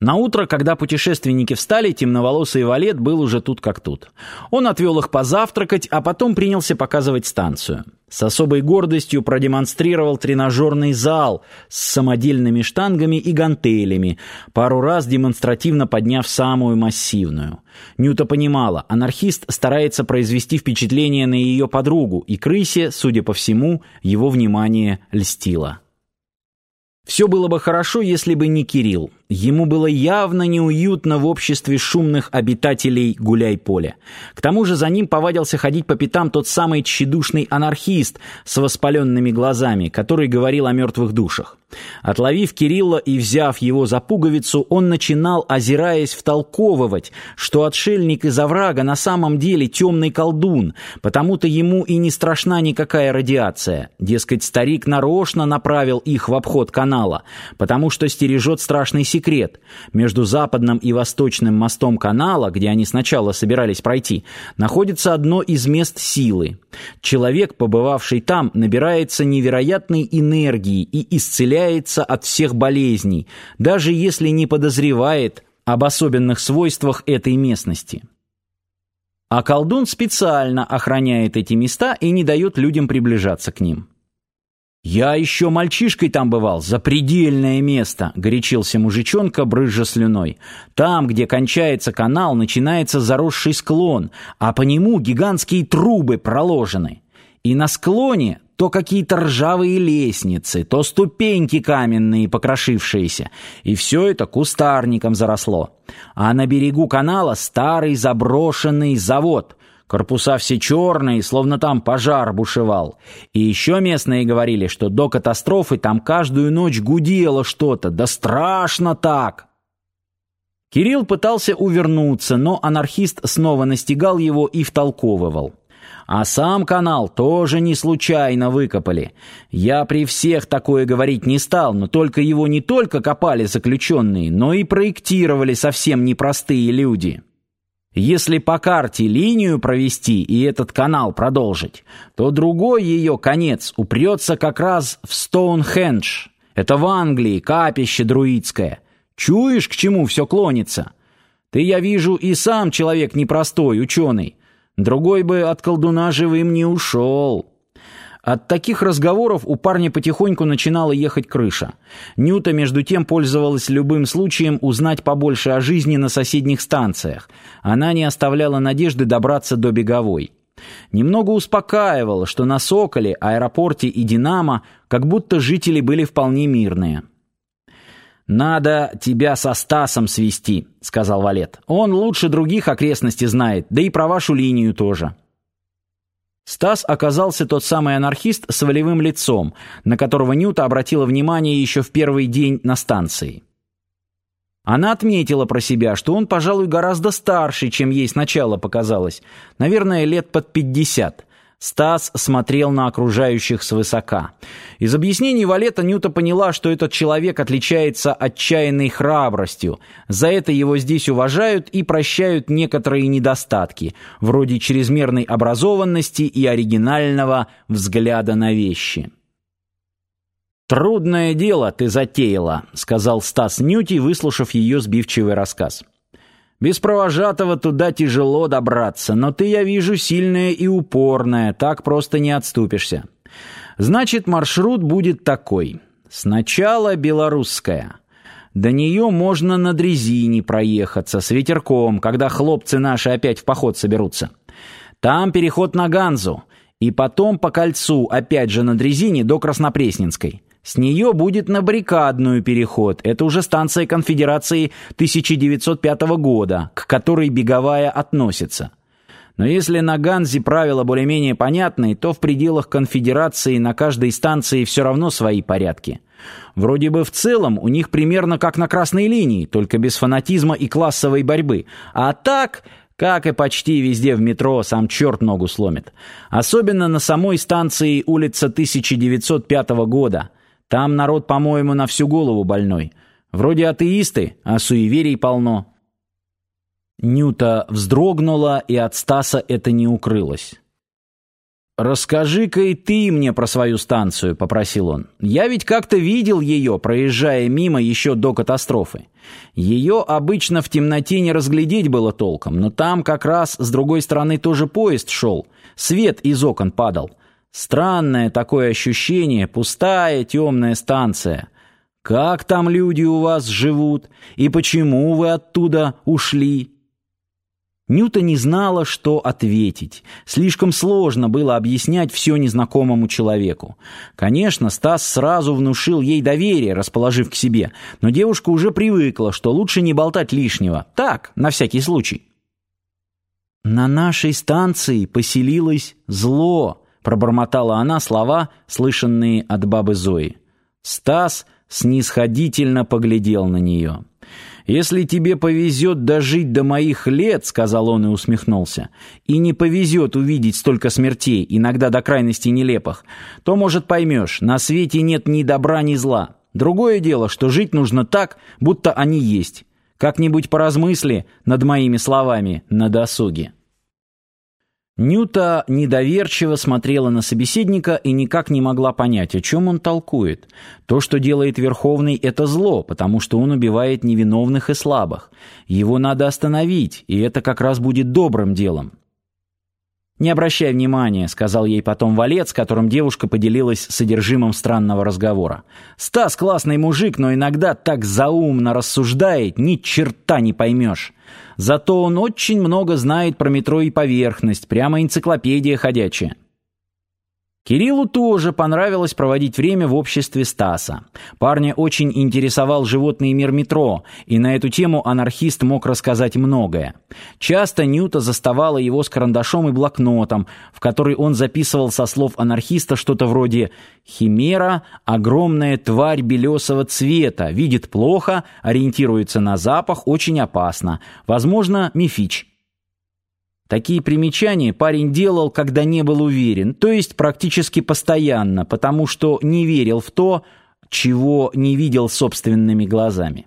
На утро, когда путешественники встали, темноволосый валет был уже тут как тут. Он отвел их позавтракать, а потом принялся показывать станцию. С особой гордостью продемонстрировал тренажерный зал с самодельными штангами и гантелями, пару раз демонстративно подняв самую массивную. Нюта понимала, анархист старается произвести впечатление на ее подругу, и крысе, судя по всему, его внимание льстило. Все было бы хорошо, если бы не Кирилл. Ему было явно неуютно в обществе шумных обитателей гуляй-поля. К тому же за ним повадился ходить по пятам тот самый тщедушный анархист с воспаленными глазами, который говорил о мертвых душах. Отловив Кирилла и взяв его за пуговицу, он начинал, озираясь, втолковывать, что отшельник из оврага на самом деле темный колдун, потому-то ему и не страшна никакая радиация. Дескать, старик нарочно направил их в обход канала, потому что стережет страшный секрет. Между западным и восточным мостом канала, где они сначала собирались пройти, находится одно из мест силы. Человек, побывавший там, набирается невероятной энергии и исцеляется от всех болезней, даже если не подозревает об особенных свойствах этой местности. А колдун специально охраняет эти места и не дает людям приближаться к ним. «Я еще мальчишкой там бывал, запредельное место», — горячился мужичонка, брызжа слюной. «Там, где кончается канал, начинается заросший склон, а по нему гигантские трубы проложены. И на склоне то какие-то ржавые лестницы, то ступеньки каменные, покрошившиеся, и все это кустарником заросло. А на берегу канала старый заброшенный завод — Корпуса все черные, словно там пожар бушевал. И еще местные говорили, что до катастрофы там каждую ночь гудело что-то. Да страшно так! Кирилл пытался увернуться, но анархист снова настигал его и втолковывал. А сам канал тоже не случайно выкопали. Я при всех такое говорить не стал, но только его не только копали заключенные, но и проектировали совсем непростые люди. Если по карте линию провести и этот канал продолжить, то другой ее конец упрется как раз в Стоунхендж. Это в Англии, капище друидское. Чуешь, к чему все клонится? Ты, я вижу, и сам человек непростой, ученый. Другой бы от колдуна живым не ушел». От таких разговоров у парня потихоньку начинала ехать крыша. Нюта, между тем, пользовалась любым случаем узнать побольше о жизни на соседних станциях. Она не оставляла надежды добраться до Беговой. Немного успокаивало, что на Соколе, аэропорте и Динамо как будто жители были вполне мирные. «Надо тебя со Стасом свести», — сказал Валет. «Он лучше других окрестностей знает, да и про вашу линию тоже». Стас оказался тот самый анархист с волевым лицом, на которого Нюта обратила внимание еще в первый день на станции. Она отметила про себя, что он, пожалуй, гораздо старше, чем ей сначала показалось, наверное, лет под пятьдесят. Стас смотрел на окружающих свысока. Из объяснений Валета Нюта поняла, что этот человек отличается отчаянной храбростью. За это его здесь уважают и прощают некоторые недостатки, вроде чрезмерной образованности и оригинального взгляда на вещи. «Трудное дело ты затеяла», — сказал Стас Нюти, выслушав ее сбивчивый рассказ. Без провожатого туда тяжело добраться, но ты, я вижу, сильная и упорная, так просто не отступишься. Значит, маршрут будет такой. Сначала белорусская. До нее можно на дрезине проехаться, с ветерком, когда хлопцы наши опять в поход соберутся. Там переход на Ганзу, и потом по кольцу, опять же на дрезине, до Краснопресненской. С нее будет на баррикадную переход. Это уже станция конфедерации 1905 года, к которой беговая относится. Но если на Ганзе правила более-менее понятны, то в пределах конфедерации на каждой станции все равно свои порядки. Вроде бы в целом у них примерно как на красной линии, только без фанатизма и классовой борьбы. А так, как и почти везде в метро, сам черт ногу сломит. Особенно на самой станции улица 1905 года – там народ, по-моему, на всю голову больной. Вроде атеисты, а суеверий полно». Нюта вздрогнула, и от Стаса это не укрылось. «Расскажи-ка и ты мне про свою станцию», — попросил он. «Я ведь как-то видел ее, проезжая мимо еще до катастрофы. Ее обычно в темноте не разглядеть было толком, но там как раз с другой стороны тоже поезд шел, свет из окон падал. Странное такое ощущение, пустая темная станция. Как там люди у вас живут и почему вы оттуда ушли?» Нюта не знала, что ответить. Слишком сложно было объяснять все незнакомому человеку. Конечно, Стас сразу внушил ей доверие, расположив к себе, но девушка уже привыкла, что лучше не болтать лишнего. Так, на всякий случай. «На нашей станции поселилось зло», — пробормотала она слова, слышанные от бабы Зои. Стас снисходительно поглядел на нее. «Если тебе повезет дожить до моих лет, — сказал он и усмехнулся, — и не повезет увидеть столько смертей, иногда до крайности нелепых, то, может, поймешь, на свете нет ни добра, ни зла. Другое дело, что жить нужно так, будто они есть. Как-нибудь поразмысли над моими словами на досуге». Нюта недоверчиво смотрела на собеседника и никак не могла понять, о чем он толкует. То, что делает Верховный, это зло, потому что он убивает невиновных и слабых. Его надо остановить, и это как раз будет добрым делом. «Не обращай внимания», — сказал ей потом Валет, с которым девушка поделилась содержимым странного разговора. «Стас классный мужик, но иногда так заумно рассуждает, ни черта не поймешь. Зато он очень много знает про метро и поверхность, прямо энциклопедия ходячая». Кириллу тоже понравилось проводить время в обществе Стаса. Парня очень интересовал животный мир метро, и на эту тему анархист мог рассказать многое. Часто Ньюта заставала его с карандашом и блокнотом, в который он записывал со слов анархиста что-то вроде «Химера – огромная тварь белесого цвета, видит плохо, ориентируется на запах, очень опасно, возможно, мифич». Такие примечания парень делал, когда не был уверен, то есть практически постоянно, потому что не верил в то, чего не видел собственными глазами.